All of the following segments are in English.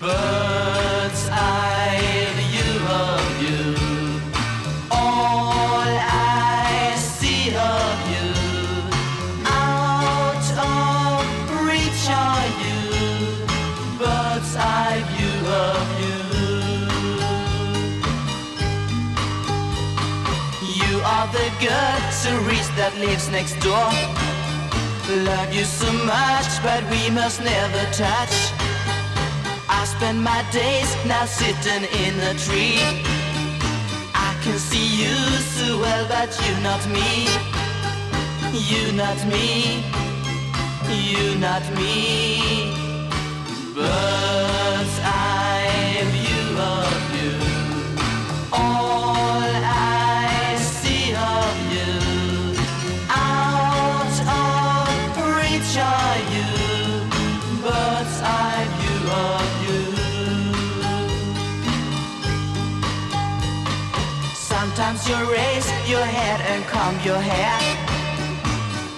bird's eye view of you. All I see of you, out of reach are you. Bird's eye view of you. You are the girl cerise that lives next door. Love you so much, but we must never touch. Spend my days now sitting in a tree. I can see you so well, but you not me. You not me. You not me. Sometimes you raise your head and comb your hair.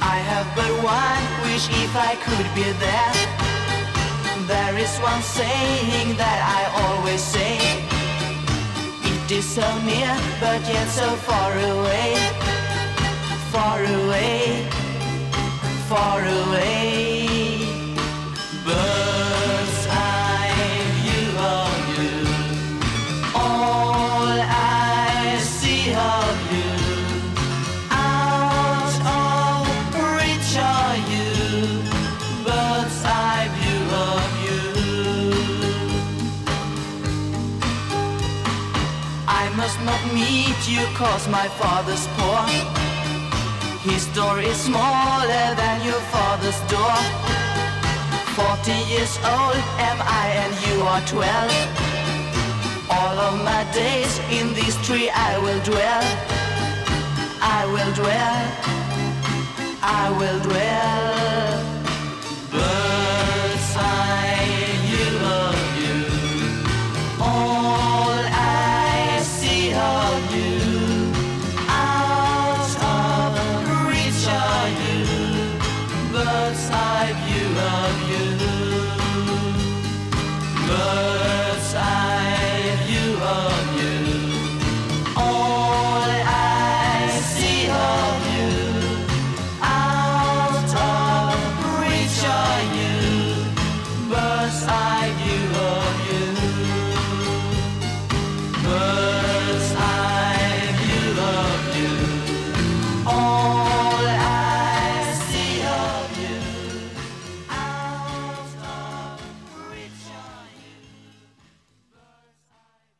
I have but one wish if I could be there. There is one saying that I always say. It is so near, but yet so far away. Far away, far away. You cause my father's poor. His door is smaller than your father's door. Forty years old am I and you are twelve. All of my days in this tree I will dwell. I will dwell. I will dwell.